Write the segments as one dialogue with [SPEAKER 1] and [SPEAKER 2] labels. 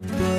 [SPEAKER 1] Deniz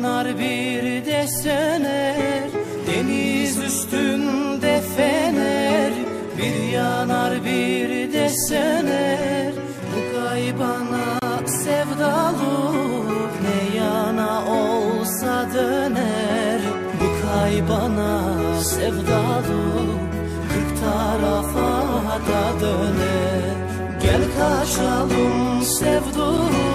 [SPEAKER 1] yanar bir de söner. Deniz üstünde fener. Bir yanar bir de söner. Bu kaybana sevdalı Ne yana olsa döner. Bu kaybana sevdalı Kırk tarafa da döner. Gel kaçalım sevduğum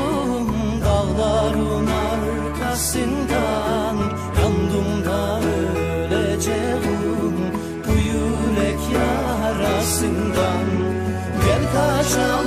[SPEAKER 1] yarasından Gel kaçalım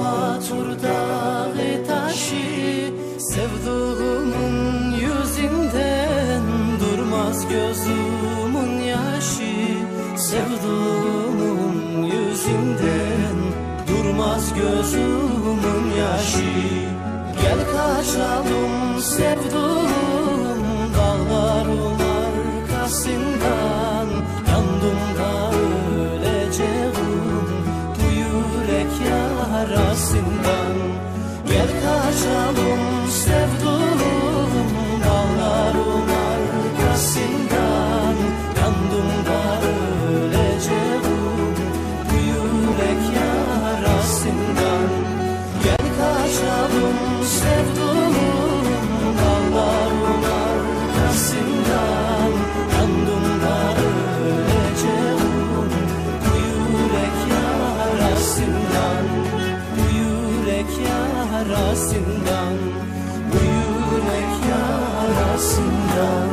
[SPEAKER 1] kapatır dağı taşı Sevduğumun yüzünden durmaz gözümün yaşı. Sevduğumun yüzünden durmaz gözümün yaşı. Gel kaçalım sevduğum yarasından Bu yürek yarasından Bu yürek yarasından